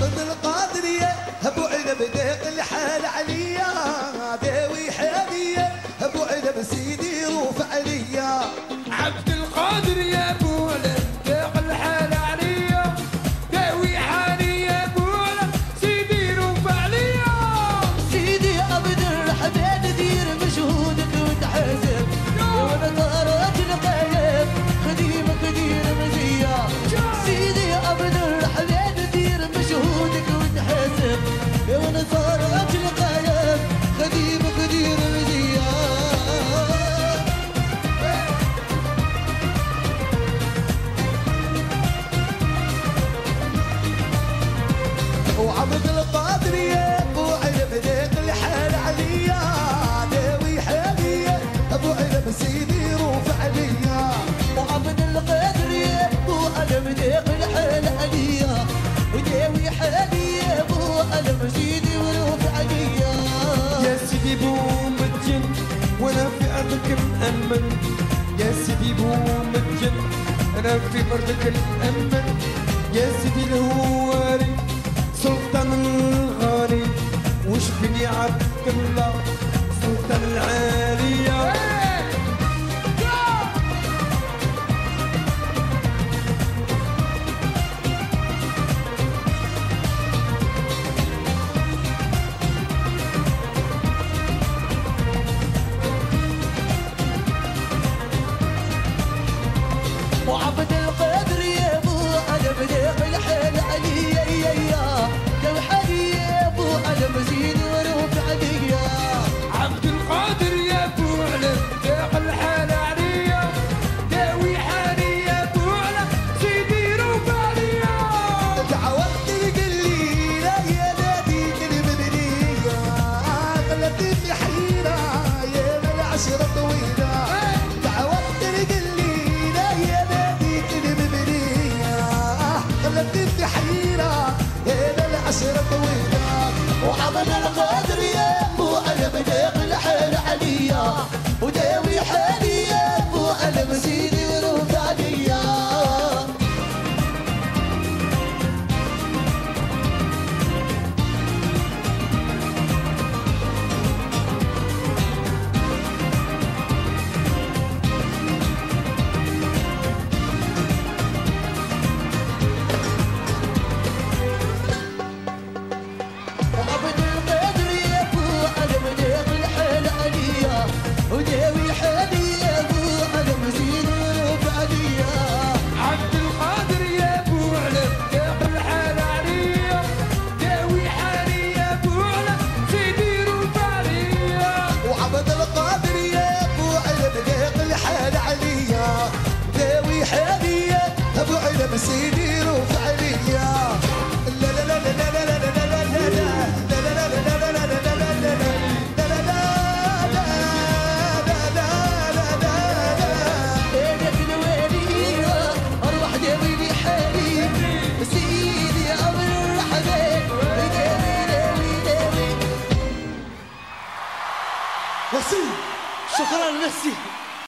وعبد القادرية. أبو عنب ديق الحال عليا. داوي حالية. أبو عنب سيدي روف عليا. عبد القادر يا بولد وعبد القادرية ابو عنب ديق الحال عليا. داوي حالية أبو عنب سيدي روف عليا. وعبد القادر ابو علم ديق الحال عليا. وداوي حالي يا ابو علم زيدي وروف عليا. يا سيدي بوم الجن وأنا في أرضك مأمن يا سيدي بوم الجن أنا في أرضك مأمن يا سيدي الهواري وعبد القادر أنا قادر يا らし。